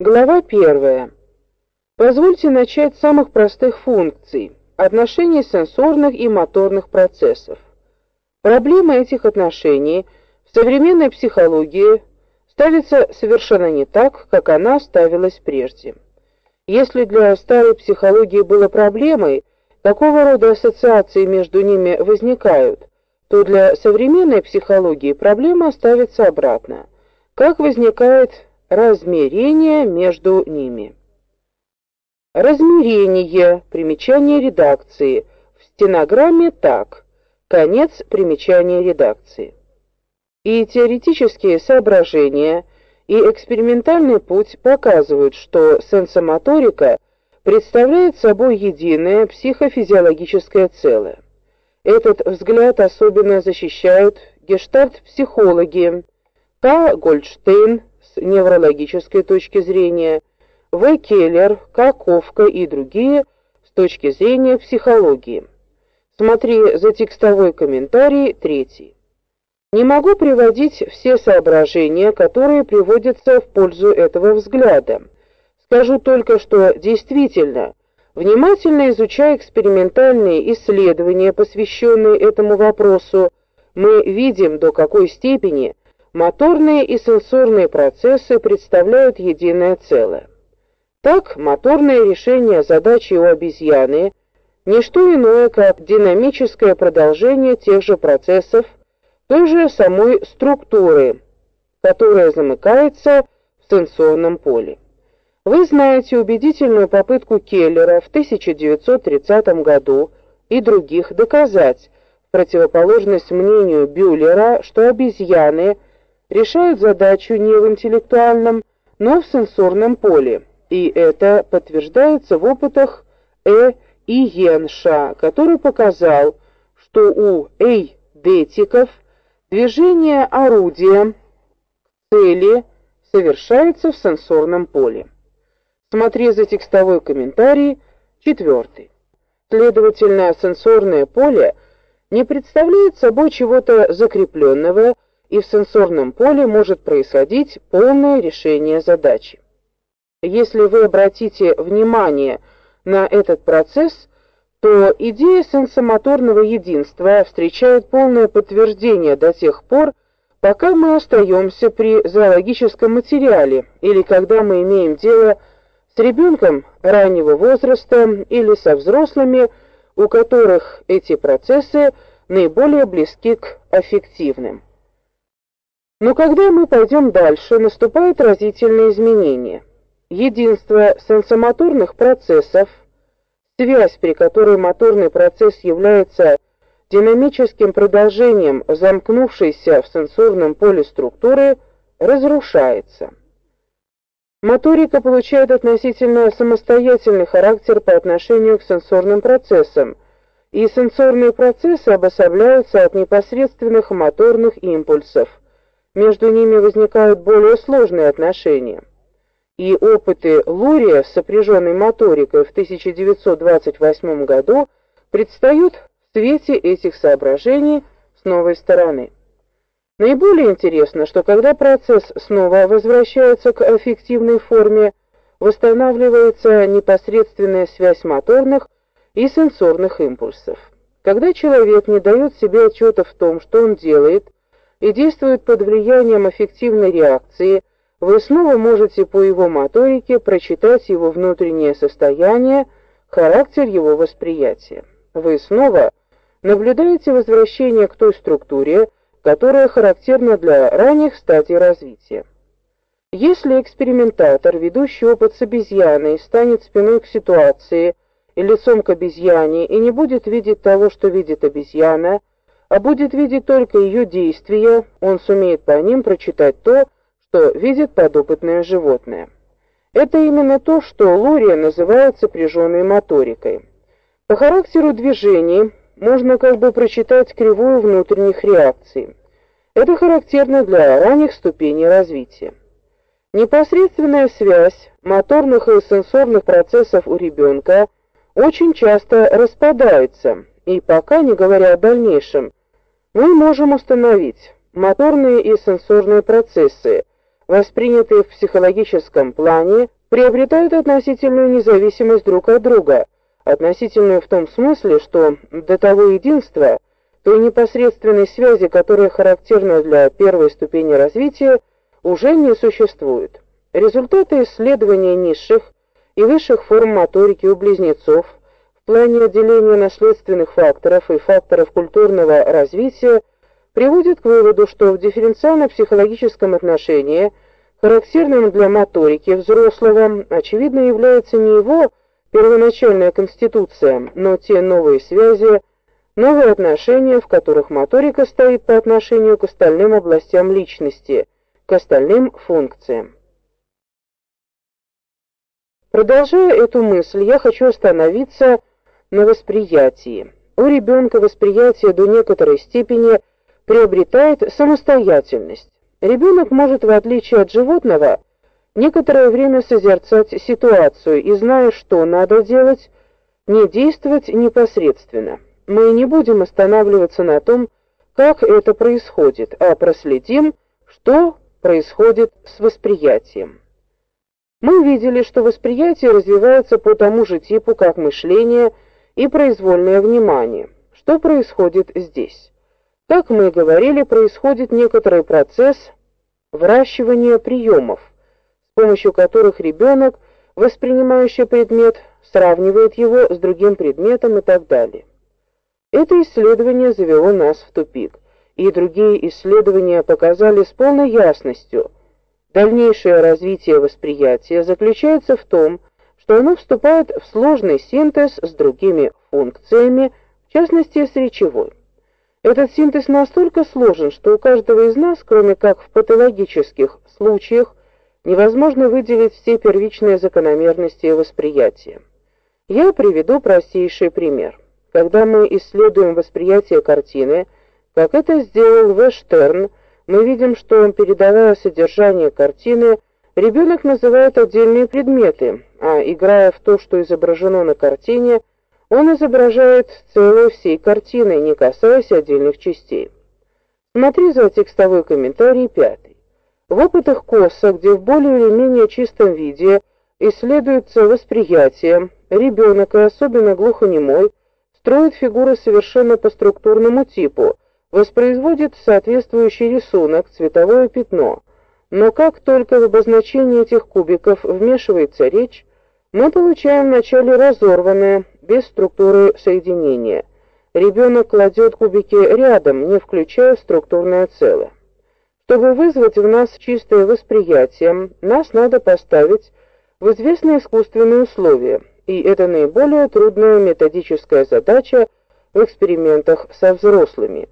Глава первая. Позвольте начать с самых простых функций отношений сенсорных и моторных процессов. Проблема этих отношений в современной психологии ставится совершенно не так, как она ставилась прежде. Если для старой психологии было проблемой, какого рода ассоциации между ними возникают, то для современной психологии проблема ставится обратно. Как возникает размерение между ними. Размерение. Примечание редакции. В стенограмме так. Конец примечания редакции. И теоретические соображения, и экспериментальный путь показывают, что сенсомоторика представляет собой единое психофизиологическое целое. Этот взгляд особенно защищают гештальт-психологи К. Гольдштейн, неврологической точки зрения, В. Келлер, Каковка и другие с точки зрения психологии. Смотри за текстовой комментарий третий. Не могу приводить все соображения, которые приводятся в пользу этого взгляда. Скажу только, что действительно, внимательно изучая экспериментальные исследования, посвященные этому вопросу, мы видим, до какой степени Моторные и сенсорные процессы представляют единое целое. Так, моторное решение задачи у обезьяны не что иное, как динамическое продолжение тех же процессов, той же самой структуры, которая замыкается в сенсорном поле. Вы знаете убедительную попытку Келлера в 1930 году и других доказать, противоположность мнению Бюллера, что обезьяны – решают задачу не в интеллектуальном, но в сенсорном поле. И это подтверждается в опытах Э. и Йенша, который показал, что у эйдетиков движение орудия цели совершается в сенсорном поле. Смотри за текстовой комментарий четвертый. Следовательно, сенсорное поле не представляет собой чего-то закрепленного и в сенсорном поле может происходить полное решение задачи. Если вы обратите внимание на этот процесс, то идея сенсомоторного единства встречает полное подтверждение до тех пор, пока мы остаемся при зоологическом материале или когда мы имеем дело с ребенком раннего возраста или со взрослыми, у которых эти процессы наиболее близки к аффективным. Но когда мы пойдем дальше, наступают разительные изменения. Единство сенсомоторных процессов, связь, при которой моторный процесс является динамическим продолжением замкнувшейся в сенсорном поле структуры, разрушается. Моторика получает относительно самостоятельный характер по отношению к сенсорным процессам, и сенсорные процессы обособляются от непосредственных моторных импульсов – между ними возникают более сложные отношения. И опыты Лурия с сопряженной моторикой в 1928 году предстают в свете этих соображений с новой стороны. Наиболее интересно, что когда процесс снова возвращается к аффективной форме, восстанавливается непосредственная связь моторных и сенсорных импульсов. Когда человек не дает себе отчета в том, что он делает, и действует под влиянием аффективной реакции, вы снова можете по его моторике прочитать его внутреннее состояние, характер его восприятия. Вы снова наблюдаете возвращение к той структуре, которая характерна для ранних стадий развития. Если экспериментатор, ведущий опыт с обезьяной, станет спиной к ситуации и лицом к обезьяне и не будет видеть того, что видит обезьяна, а будет видеть только ее действия, он сумеет по ним прочитать то, что видит подопытное животное. Это именно то, что Лурия называет сопряженной моторикой. По характеру движений можно как бы прочитать кривую внутренних реакций. Это характерно для ранних ступеней развития. Непосредственная связь моторных и сенсорных процессов у ребенка очень часто распадается, и пока не говоря о дальнейшем, мы можем установить моторные и сенсорные процессы, воспринятые в психологическом плане, приобретают относительную независимость друг от друга, относительную в том смысле, что до того единства, той непосредственной связи, которая характерна для первой ступени развития, уже не существует. Результаты исследования низших и высших форм моторики у близнецов плане отделения наследственных факторов и факторов культурного развития приводят к выводу, что в дифференциально-психологическом отношении характерным для моторики взрослого очевидно является не его первоначальная конституция, но те новые связи, новые отношения, в которых моторика стоит по отношению к остальным областям личности, к остальным функциям. Продолжая эту мысль, я хочу остановиться на восприятии. У ребенка восприятие до некоторой степени приобретает самостоятельность. Ребенок может, в отличие от животного, некоторое время созерцать ситуацию и, зная, что надо делать, не действовать непосредственно. Мы не будем останавливаться на том, как это происходит, а проследим, что происходит с восприятием. Мы видели, что восприятие развивается по тому же типу, как мышление и произвольное внимание. Что происходит здесь? Как мы говорили, происходит некоторый процесс выращивания приемов, с помощью которых ребенок, воспринимающий предмет, сравнивает его с другим предметом и так далее. Это исследование завело нас в тупик, и другие исследования показали с полной ясностью – Дальнейшее развитие восприятия заключается в том, что оно вступает в сложный синтез с другими функциями, в частности с речевой. Этот синтез настолько сложен, что у каждого из нас, кроме как в патологических случаях, невозможно выделить все первичные закономерности восприятия. Я приведу простейший пример. Когда мы исследуем восприятие картины, как это сделал В. Штерн, мы видим, что передавая содержание картины, ребенок называет отдельные предметы, а играя в то, что изображено на картине, он изображает целую всей картины, не касаясь отдельных частей. Смотри за текстовой комментарий пятый. В опытах Косса, где в более или менее чистом виде исследуется восприятие, ребенок, и особенно глухонемой, строит фигуры совершенно по структурному типу, воспроизводит соответствующий рисунок, цветовое пятно. Но как только в обозначении этих кубиков вмешивается речь, мы получаем вначале разорванное, без структуры соединение. Ребенок кладет кубики рядом, не включая структурное целое. Чтобы вызвать в нас чистое восприятие, нас надо поставить в известные искусственные условия, и это наиболее трудная методическая задача в экспериментах со взрослыми.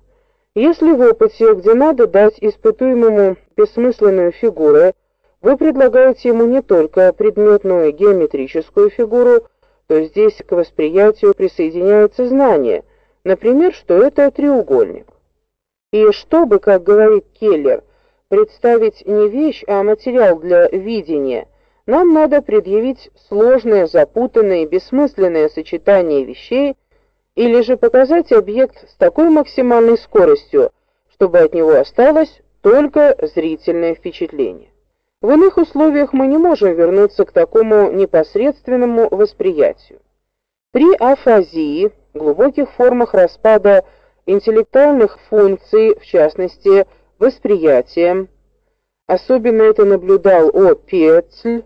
Если в опыте, где надо дать испытуемому бессмысленную фигуру, вы предлагаете ему не только предметную геометрическую фигуру, то здесь к восприятию присоединяется знание, например, что это треугольник. И чтобы, как говорит Келлер, представить не вещь, а материал для видения, нам надо предъявить сложное, запутанное бессмысленное сочетание вещей, или же показать объект с такой максимальной скоростью, чтобы от него осталось только зрительное впечатление. В иных условиях мы не можем вернуться к такому непосредственному восприятию. При афазии, глубоких формах распада интеллектуальных функций, в частности, восприятия, особенно это наблюдал О. Пецль,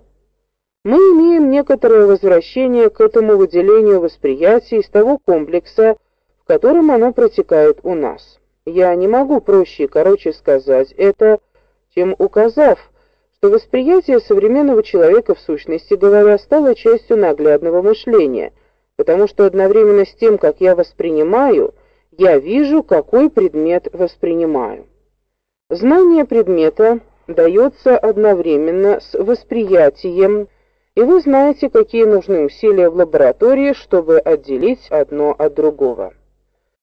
мы имеем некоторое возвращение к этому выделению восприятия из того комплекса, в котором оно протекает у нас. Я не могу проще и короче сказать это, чем указав, что восприятие современного человека в сущности говоря стало частью наглядного мышления, потому что одновременно с тем, как я воспринимаю, я вижу, какой предмет воспринимаю. Знание предмета дается одновременно с восприятием и вы знаете, какие нужны усилия в лаборатории, чтобы отделить одно от другого.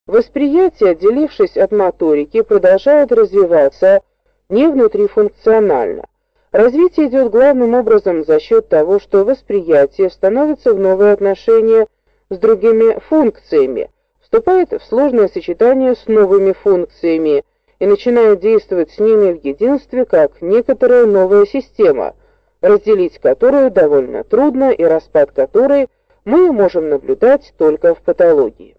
Восприятие, отделившись от моторики, продолжает развиваться не внутрифункционально. Развитие идет главным образом за счет того, что восприятие становится в новые отношения с другими функциями, вступает в сложное сочетание с новыми функциями и начинают действовать с ними в единстве как некоторая новая система, разделить которую довольно трудно и распад которой мы можем наблюдать только в патологии.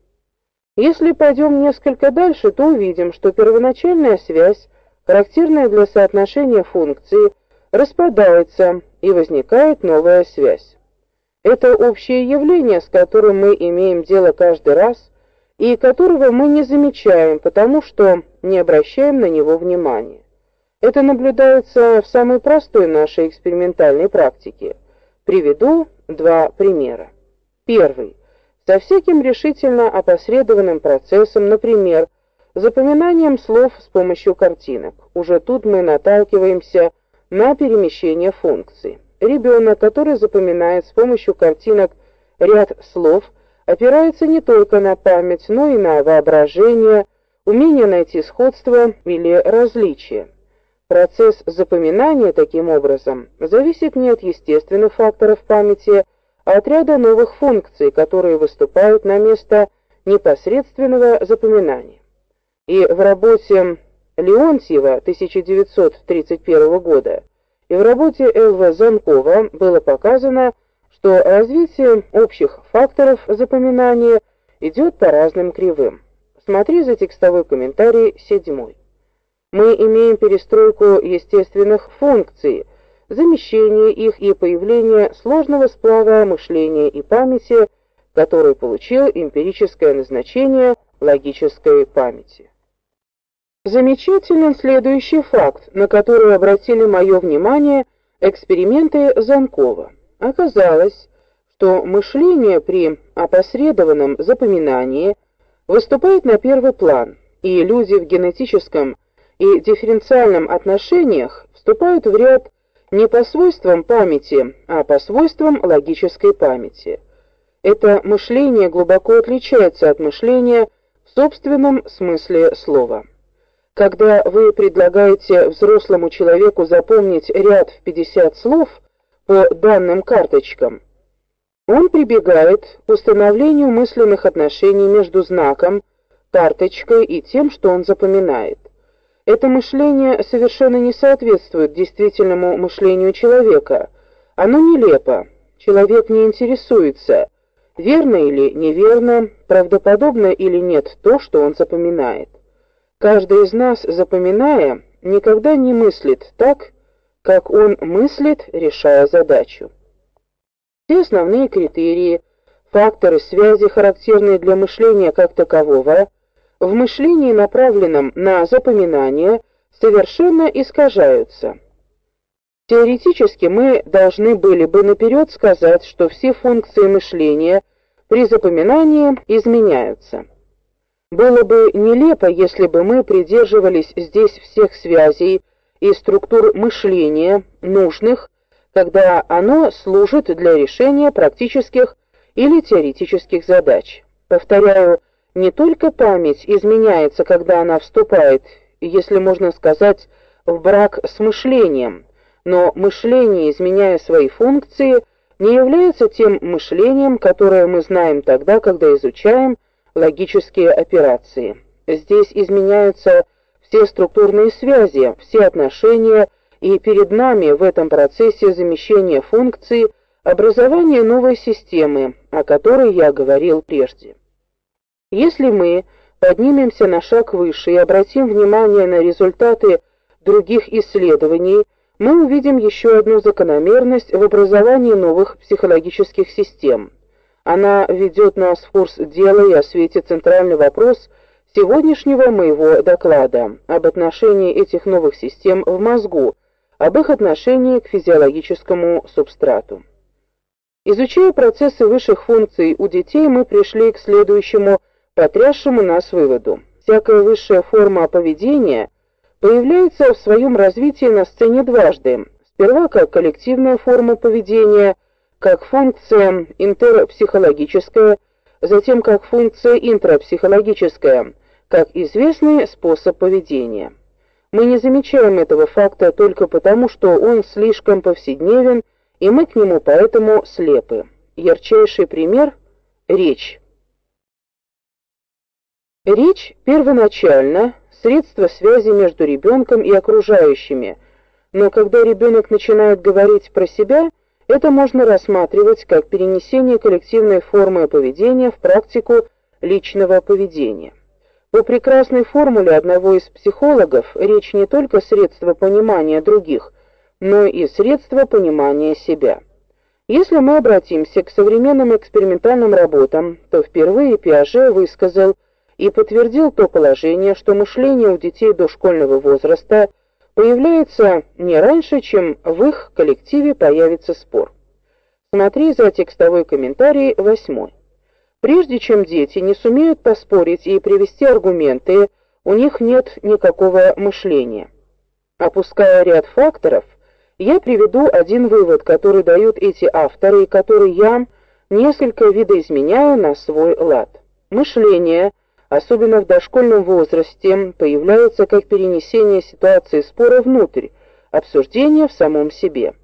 Если пойдем несколько дальше, то увидим, что первоначальная связь, характерная для соотношения функций, распадается и возникает новая связь. Это общее явление, с которым мы имеем дело каждый раз и которого мы не замечаем, потому что не обращаем на него внимания. Это наблюдается в самой простой нашей экспериментальной практике. Приведу два примера. Первый. Со всяким решительно опосредованным процессом, например, запоминанием слов с помощью картинок. Уже тут мы наталкиваемся на перемещение функций. Ребенок, который запоминает с помощью картинок ряд слов, опирается не только на память, но и на воображение, умение найти сходство или различия. Процесс запоминания таким образом зависит не от естественных факторов памяти, а от ряда новых функций, которые выступают на место непосредственного запоминания. И в работе Леонтьева 1931 года и в работе Л.В. Занкова было показано, что развитие общих факторов запоминания идет по разным кривым. Смотри за текстовой комментарий седьмой. Мы имеем перестройку естественных функций, замещение их и появление сложного сплава мышления и памяти, который получил эмпирическое назначение логической памяти. Замечателен следующий факт, на который обратили мое внимание эксперименты Занкова. Оказалось, что мышление при опосредованном запоминании выступает на первый план, и люди в генетическом и дифференциальном отношениях вступают в ряд не по свойствам памяти, а по свойствам логической памяти. Это мышление глубоко отличается от мышления в собственном смысле слова. Когда вы предлагаете взрослому человеку запомнить ряд в 50 слов, по данным карточкам. Он прибегает к установлению мысленных отношений между знаком, карточкой и тем, что он запоминает. Это мышление совершенно не соответствует действительному мышлению человека. Оно нелепо. Человек не интересуется, верно или неверно, правдоподобно или нет то, что он запоминает. Каждый из нас, запоминая, никогда не мыслит так, как он мыслит, решая задачу. Все основные критерии, факторы связи, характерные для мышления как такового, в мышлении, направленном на запоминание, совершенно искажаются. Теоретически мы должны были бы наперед сказать, что все функции мышления при запоминании изменяются. Было бы нелепо, если бы мы придерживались здесь всех связей, и структур мышления нужных, когда оно служит для решения практических или теоретических задач. Повторяю, не только память изменяется, когда она вступает, если можно сказать, в брак с мышлением, но мышление, изменяя свои функции, не является тем мышлением, которое мы знаем тогда, когда изучаем логические операции. Здесь изменяются все структурные связи, все отношения, и перед нами в этом процессе замещения функций образование новой системы, о которой я говорил прежде. Если мы поднимемся на шаг выше и обратим внимание на результаты других исследований, мы увидим еще одну закономерность в образовании новых психологических систем. Она ведет нас в курс дела и осветит центральный вопрос – сегодняшнего моего доклада об отношении этих новых систем в мозгу, об их отношении к физиологическому субстрату. Изучая процессы высших функций у детей, мы пришли к следующему потрясшему нас выводу. Всякая высшая форма поведения появляется в своем развитии на сцене дважды. Сперва как коллективная форма поведения, как функция интерпсихологическая, затем как функция интрапсихологическая – как известный способ поведения. Мы не замечаем этого факта только потому, что он слишком повседневен, и мы к нему поэтому слепы. Ярчайший пример речь. Речь первоначально средство связи между ребенком и окружающими. Но когда ребенок начинает говорить про себя, это можно рассматривать как перенесение коллективной формы поведения в практику личного поведения. По прекрасной формуле одного из психологов речь не только средство понимания других, но и средство понимания себя. Если мы обратимся к современным экспериментальным работам, то впервые Пиаже высказал и подтвердил то положение, что мышление у детей дошкольного возраста появляется не раньше, чем в их коллективе появится спор. Смотри за текстовой комментарий восьмой. Прежде чем дети не сумеют поспорить и привести аргументы, у них нет никакого мышления. Опуская ряд факторов, я приведу один вывод, который дают эти авторы и который я несколько видоизменяю на свой лад. Мышление, особенно в дошкольном возрасте, появляются как перенесение ситуации спора внутрь, обсуждение в самом себе.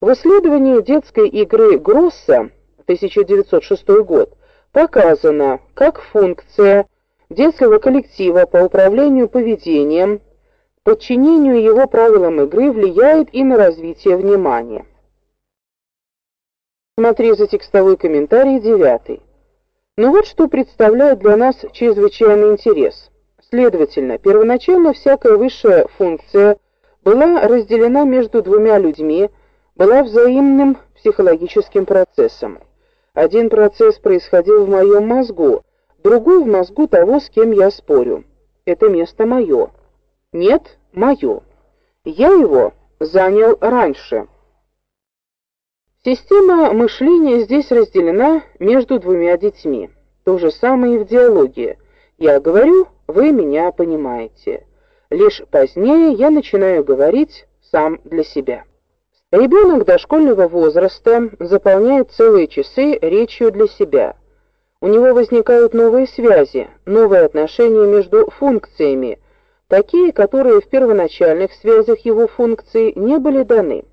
В исследовании детской игры Гросса 1906 год показано, как функция детского коллектива по управлению поведением, подчинению его правилам игры влияет и на развитие внимания. Смотри за текстовой комментарий девятый. Но вот что представляет для нас чрезвычайный интерес. Следовательно, первоначально всякая высшая функция была разделена между двумя людьми, была взаимным психологическим процессом. Один процесс происходил в моем мозгу, другой в мозгу того, с кем я спорю. Это место мое. Нет, мое. Я его занял раньше. Система мышления здесь разделена между двумя детьми. То же самое и в диалоге. Я говорю, вы меня понимаете. Лишь позднее я начинаю говорить сам для себя. Ребенок дошкольного возраста заполняет целые часы речью для себя. У него возникают новые связи, новые отношения между функциями, такие, которые в первоначальных связях его функций не были даны.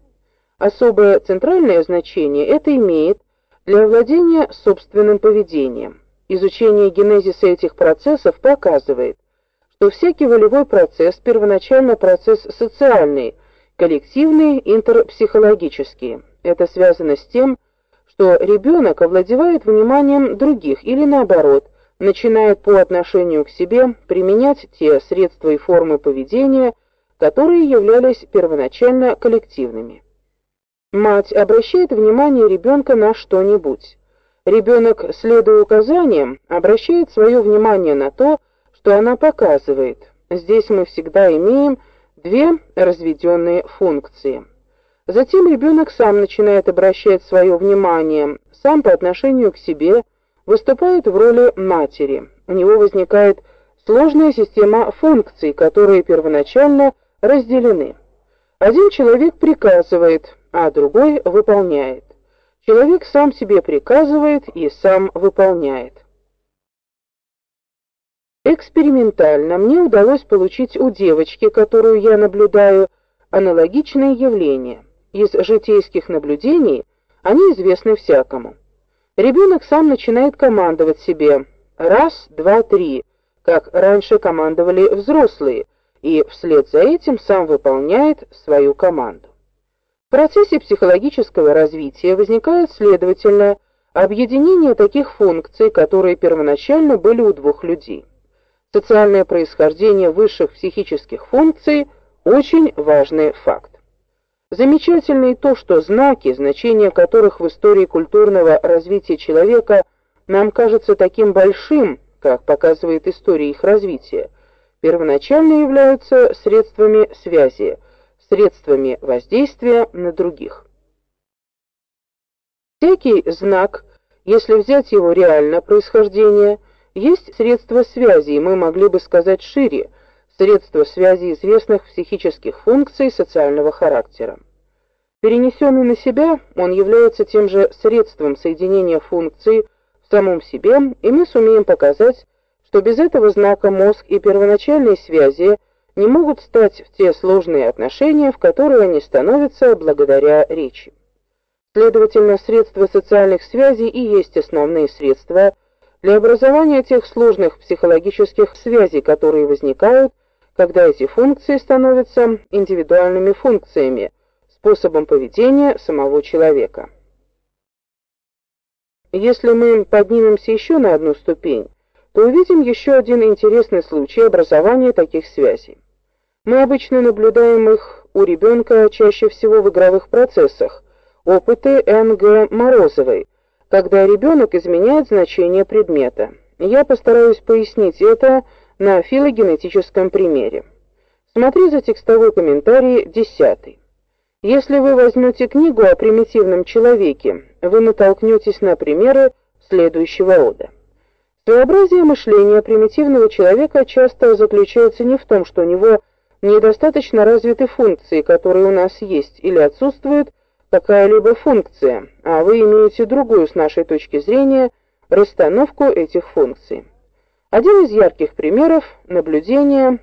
Особое центральное значение это имеет для владения собственным поведением. Изучение генезиса этих процессов показывает, что всякий волевой процесс первоначально процесс социальный, коллективные интерпсихологические. Это связано с тем, что ребенок овладевает вниманием других или наоборот, начинает по отношению к себе применять те средства и формы поведения, которые являлись первоначально коллективными. Мать обращает внимание ребенка на что-нибудь. Ребенок, следуя указаниям, обращает свое внимание на то, что она показывает. Здесь мы всегда имеем две разведенные функции. Затем ребенок сам начинает обращать свое внимание, сам по отношению к себе выступает в роли матери. У него возникает сложная система функций, которые первоначально разделены. Один человек приказывает, а другой выполняет. Человек сам себе приказывает и сам выполняет. Экспериментально мне удалось получить у девочки, которую я наблюдаю, аналогичные явления. Из житейских наблюдений они известны всякому. Ребенок сам начинает командовать себе: раз, два, три, как раньше командовали взрослые, и вслед за этим сам выполняет свою команду. В процессе психологического развития возникает следовательно объединение таких функций, которые первоначально были у двух людей. Социальное происхождение высших психических функций очень важный факт. Замечательно и то, что знаки, значение которых в истории культурного развития человека нам кажется таким большим, как показывает история их развития, первоначально являются средствами связи, средствами воздействия на других. Всякий знак, если взять его реальное происхождение, есть средства связи, и мы могли бы сказать шире, средства связи известных психических функций социального характера. Перенесенный на себя, он является тем же средством соединения функций в самом себе, и мы сумеем показать, что без этого знака мозг и первоначальные связи не могут стать в те сложные отношения, в которые они становятся благодаря речи. Следовательно, средства социальных связей и есть основные средства для образования тех сложных психологических связей, которые возникают когда эти функции становятся индивидуальными функциями, способом поведения самого человека. Если мы поднимемся еще на одну ступень, то увидим еще один интересный случай образования таких связей. Мы обычно наблюдаем их у ребенка чаще всего в игровых процессах. Опыты Н.Г. Морозовой, когда ребенок изменяет значение предмета. Я постараюсь пояснить это на филогенетическом примере. Смотри за текстовой комментарий 10. Если вы возьмете книгу о примитивном человеке, вы натолкнетесь на примеры следующего рода. Своеобразие мышления примитивного человека часто заключается не в том, что у него недостаточно развиты функции, которые у нас есть, или отсутствует какая-либо функция, а вы имеете другую с нашей точки зрения расстановку этих функций. Один из ярких примеров наблюдения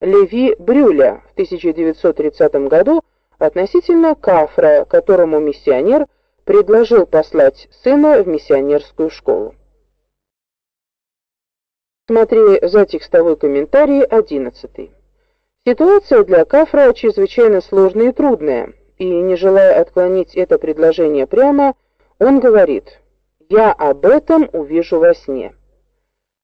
Леви Брюля в 1930 году относительно Кафра, которому миссионер предложил послать сына в миссионерскую школу. Смотри за текстовой комментарий 11. Ситуация для Кафра чрезвычайно сложная и трудная, и не желая отклонить это предложение прямо, он говорит: "Я об этом увижу во сне".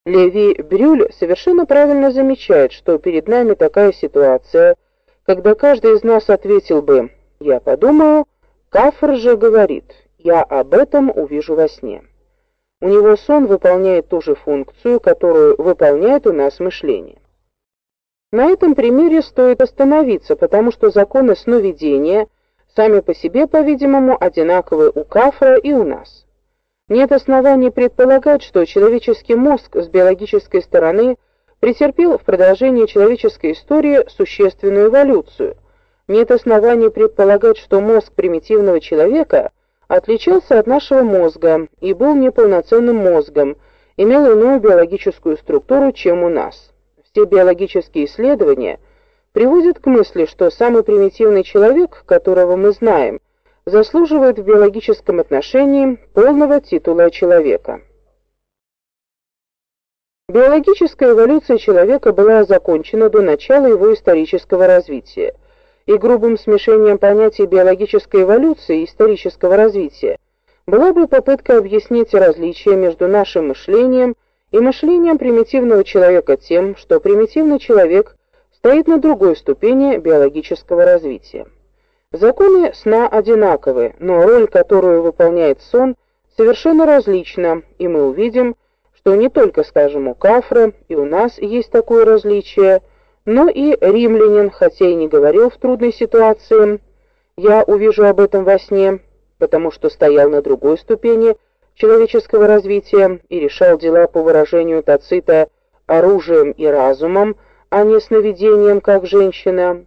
Леви Брюль совершенно правильно замечает, что перед нами такая ситуация, когда каждый из нас ответил бы: "Я подумаю", Кафр же говорит: "Я об этом увижу во сне". У него сон выполняет ту же функцию, которую выполняет у нас мышление. На этом примере стоит остановиться, потому что законы сновидения сами по себе, по-видимому, одинаковы у Кафра и у нас. Нет оснований предполагать, что человеческий мозг с биологической стороны претерпел в продолжении человеческой истории существенную эволюцию. Нет оснований предполагать, что мозг примитивного человека отличался от нашего мозга и был неполноценным мозгом, имел иную биологическую структуру, чем у нас все биологические исследования приводят к мысли, что самый примитивный человек, которого мы знаем, заслуживает в биологическом отношении полного титула человека. Биологическая эволюция человека была закончена до начала его исторического развития, и грубым смешением понятий биологической эволюции и исторического развития была бы попытка объяснить различия между нашим мышлением и мышлением примитивного человека тем, что примитивный человек стоит на другой ступени биологического развития. Законы сна одинаковы, но роль, которую выполняет сон, совершенно различна, и мы увидим, что не только, скажем, у Кафра и у нас есть такое различие, но и римлянин, хотя и не говорил в трудной ситуации, я увижу об этом во сне, потому что стоял на другой ступени человеческого развития и решал дела по выражению Тацита оружием и разумом, а не сновидением, как женщина.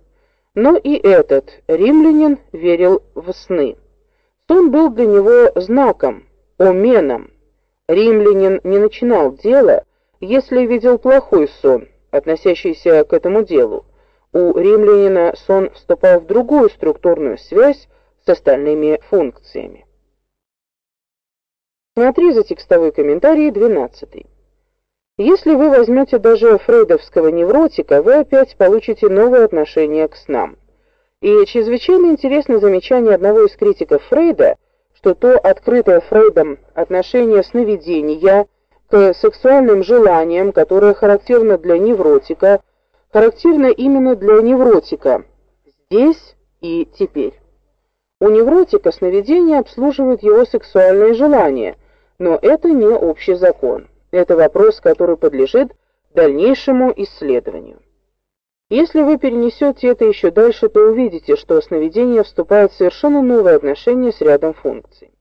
Но и этот римлянин верил в сны. Сон был для него знаком, оменом. Римлянин не начинал дело, если видел плохой сон, относящийся к этому делу. У римлянина сон вступал в другую структурную связь с остальными функциями. Смотри за текстовой комментарий 12. Если вы возьмете даже фрейдовского невротика, вы опять получите новое отношение к снам. И чрезвычайно интересно замечание одного из критиков Фрейда, что то открытое Фрейдом отношение сновидения к сексуальным желаниям, которое характерно для невротика, характерно именно для невротика здесь и теперь. У невротика сновидения обслуживают его сексуальные желания – но это не общий закон. Это вопрос, который подлежит дальнейшему исследованию. Если вы перенесете это еще дальше, то увидите, что сновидение вступает в совершенно новое отношение с рядом функций.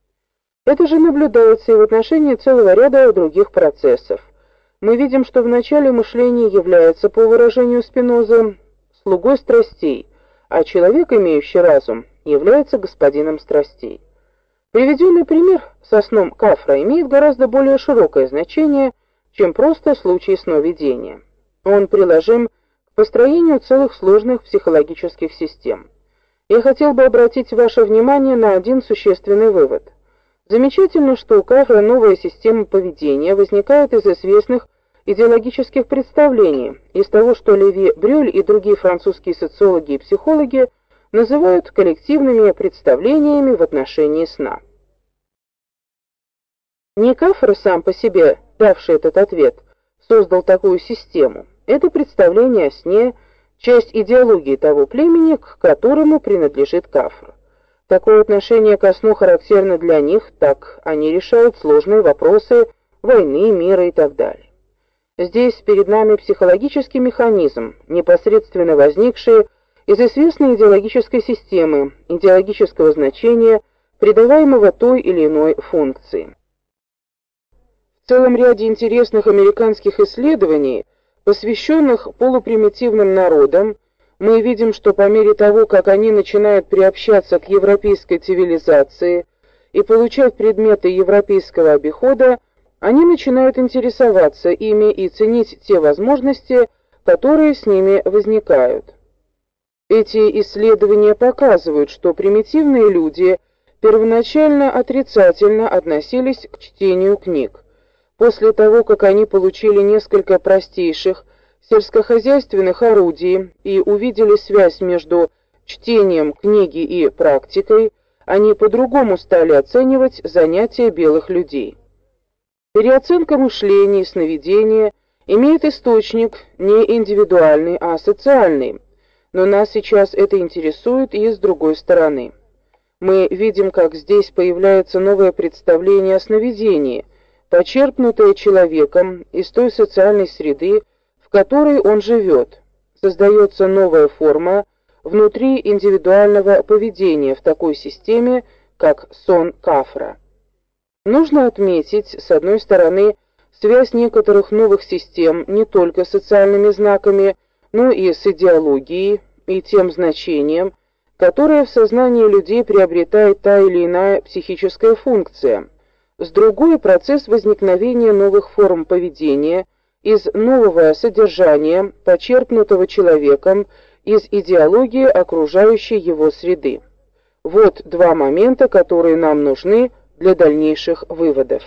Это же наблюдается и в отношении целого ряда других процессов. Мы видим, что в начале мышление является, по выражению Спинозы, слугой страстей, а человек, имеющий разум, является господином страстей. Приведенный пример со сном Кафра имеет гораздо более широкое значение, чем просто случай сновидения. Он приложим к построению целых сложных психологических систем. Я хотел бы обратить ваше внимание на один существенный вывод. Замечательно, что у Кафра новая система поведения возникает из известных идеологических представлений, из того, что Леви Брюль и другие французские социологи и психологи называют коллективными представлениями в отношении сна. Не Кафр сам по себе, давший этот ответ, создал такую систему. Это представление о сне часть идеологии того племени, к которому принадлежит Кафр. Такое отношение ко сну характерно для них, так они решают сложные вопросы войны, мира и так далее. Здесь перед нами психологический механизм, непосредственно возникший из известной идеологической системы, идеологического значения, придаваемого той или иной функции. В целом ряде интересных американских исследований, посвященных полупримитивным народам, мы видим, что по мере того, как они начинают приобщаться к европейской цивилизации и получать предметы европейского обихода, они начинают интересоваться ими и ценить те возможности, которые с ними возникают. Эти исследования показывают, что примитивные люди первоначально отрицательно относились к чтению книг. После того, как они получили несколько простейших сельскохозяйственных орудий и увидели связь между чтением книги и практикой, они по-другому стали оценивать занятия белых людей. Переоценка мышления и сновидения имеет источник не индивидуальный, а социальный. Но нас сейчас это интересует и с другой стороны. Мы видим, как здесь появляется новое представление о сновидении, почерпнутое человеком из той социальной среды, в которой он живет. Создается новая форма внутри индивидуального поведения в такой системе, как сон Кафра. Нужно отметить, с одной стороны, связь некоторых новых систем не только социальными знаками, но и с идеологией и тем значением, которое в сознании людей приобретает та или иная психическая функция. С другой процесс возникновения новых форм поведения из нового содержания, почерпнутого человеком из идеологии окружающей его среды. Вот два момента, которые нам нужны для дальнейших выводов.